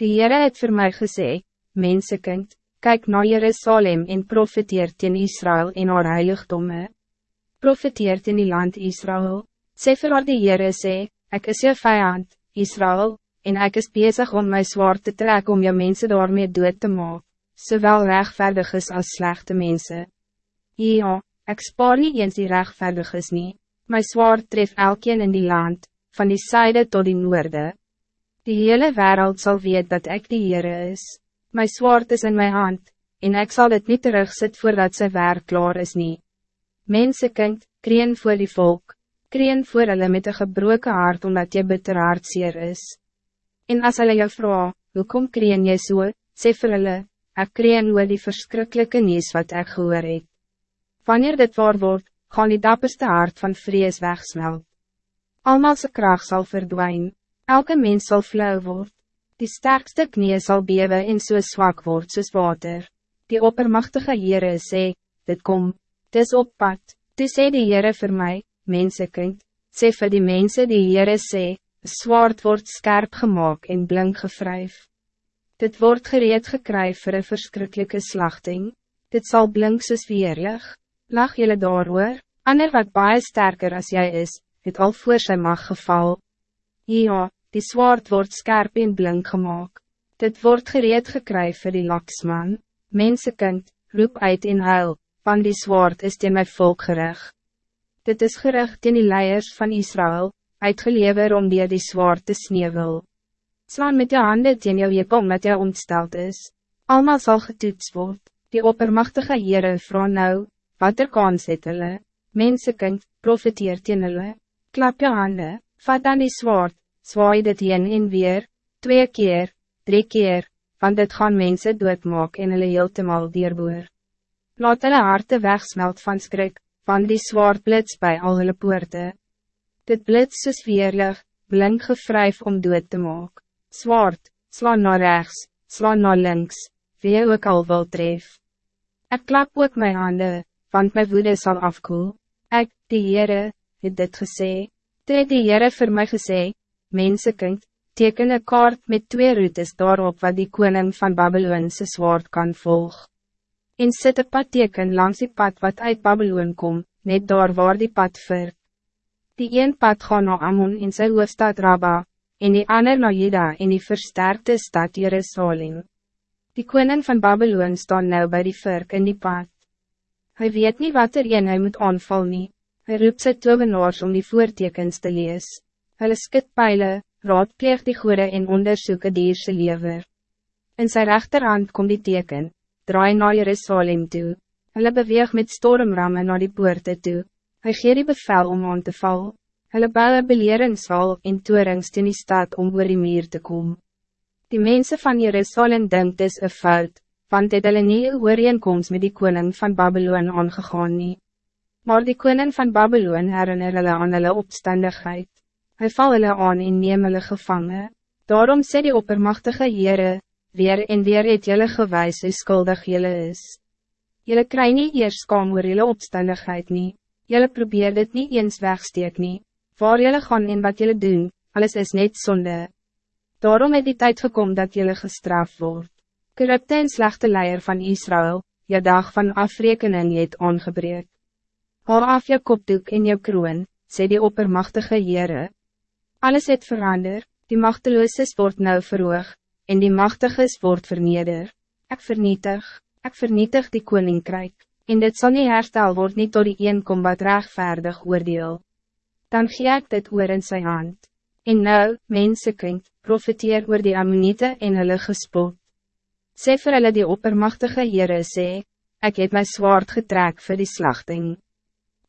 Die Heere het voor mij gesê, Mensekind, kyk na Jerusalem en profeteer teen Israël en haar heiligdomme. Profeteer teen die land Israël, sê vir haar die Heere sê, ek is jou vijand, Israël, en ik is bezig om mijn zwaard te trekken om je mensen daarmee dood te maken, zowel rechtvaardig is als slechte mensen. Ja, ik spaar niet eens die rechtvaardig is niet, mijn zwaard treft elkeen in die land, van die zijde tot die noorde. Die hele wereld zal weten dat ik die Heere is. Mijn zwaard is in mijn hand, en ik zal het niet terugzetten voordat zijn werk klaar is niet. Mensenkind, kreën voor die volk, kreën voor hulle met een gebroken hart omdat je bitter hartseer is. En as hulle jou vraag, hoekom kreën jy so, sê vir hulle, ek kreën oor die verschrikkelijke nieuws wat ek gehoor het. Wanneer dit waar word, gaan die dapperste hart van vrees wegsmelt. Almal se kracht zal verdwijnen, elke mens zal flauw word, die sterkste knie zal bewe en so zwak word soos water. Die oppermachtige Heere sê, dit kom, dis op pad, toe sê die Heere vir my, mensekind, sê vir die mensen die Heere sê, zwaard wordt scherp gemaakt en blink gevrijf. Dit wordt gereed gekry voor een verschrikkelijke slachting. Dit zal blink soos weerlig. Lach jullie daar ander wat baie sterker als jij is, het al voor zijn mag geval. Ja, die zwaard wordt scherp en blink gemaakt. Dit wordt gereed gekry voor die laksman. Mensenkind, roep uit in huil, van die zwaard is in mijn volk gerig. Dit is gericht in die leiers van Israël, uitgelever om die die zwaard te sneeuwel. Slaan met je handen teen jou jep omdat jy ontsteld is. Almal zal getoets word, die oppermachtige Heere vrou nou, wat er kans het hulle, mensekind, profiteer teen hulle, klap je handen, vat dan die zwaard, zwaai dit heen en weer, twee keer, drie keer, want dit gaan mensen doodmaak en hulle heeltemal dierboer. Laat hulle harte wegsmelt van skrik, van die zwaard blits bij al hulle poorte. Dit blits soos weerlig, blink gevryf om dood te maak. Zwaard, sla naar rechts, sla naar links, wie ook al wil tref. Ik klap ook mijn handen, want mijn woede zal afkoel. Ik, die Heere, het dit gesê. Toe het die Heere vir my gesê, Mensekind, teken een kaart met twee routes daarop wat die koning van Babylonse zwaard kan volg. En sit een pad teken langs die pad wat uit Babylon kom, net daar waar die pad vir. Die een pad gaan naar Ammon in sy hoofdstad Rabba, en die ander naar Juda in die versterkte stad Jerusalem. Die koning van Babylon staan nou bij die virk in die pad. Hij weet niet wat er een hy moet aanval nie. Hy roep sy om die voortekens te lees. Hulle skit pijle, raadpleeg die goede en onderzoek die dierse lever. In sy rechterhand kom die teken, draai naar Jerusalem toe. Hulle beweeg met stormramme naar die poorte toe. Hij gee die bevel om aan te val. Hulle bouwe beleringswal en toerings in die stad om oor die meer te komen. Die mensen van Jerusalem denkt dis een fout, want het hulle nie ooreenkomst met die koning van Babylon aangegaan nie. Maar die koning van Babylon herinner hulle aan hulle opstandigheid. Hij val hulle aan en neem hulle gevangen. Daarom sê die oppermachtige Heere, weer en weer het julle gewys hoe skuldig julle is. Julle kry nie eers kam oor julle opstandigheid nie. Jullie probeer dit niet eens wegsteek nie, waar jullie gaan en wat jullie doen, alles is net zonde. Daarom het die tijd gekomen dat jullie gestraft wordt. Corrupte en slechte leier van Israël, je dag van afrekening het ongebreek. Haal af je kopdoek en je kroon, sê die oppermachtige Heere. Alles het verander, die machteloze wordt nou verhoog, en die machtige wordt verneder. Ik vernietig, ik vernietig die koninkrijk en dit zal niet herstel word niet door die een kom wat rechtvaardig oordeel. Dan gee ek dit oor in sy hand. En nou, mensekind, profiteer oor die ammonite en hulle gespot. Sê vir hulle die oppermachtige Heere sê, ek het my zwaard getrek vir die slachting.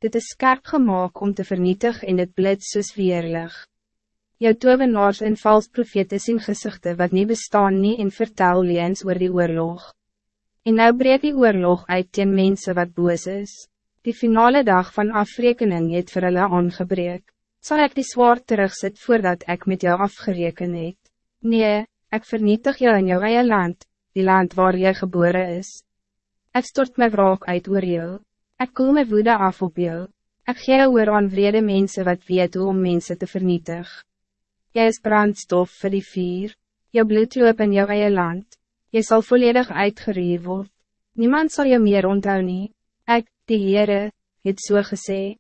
Dit is skerp gemaakt om te vernietig en dit blits soos weerlig. Jou tovenaars en vals profete sien gezichten wat niet bestaan nie en vertel leens oor die oorlog. En nou breek die oorlog uit teen mense wat boos is. Die finale dag van afrekening het vir hulle aangebreek. Zal ik die zwaard terugzet voordat ik met jou afgereken het? Nee, ik vernietig jou in jou eie land, die land waar jy geboren is. Ik stort my wraak uit oor jou. Ek koel my woede af op jou. Ek gee oor aan vrede mense wat weet hoe om mense te vernietig. Jy is brandstof vir die vier. Jou bloed loop in jou eie land, jy sal volledig uitgeruur word. Niemand zal je meer onthou nie, ek, die Heere, het so gesê.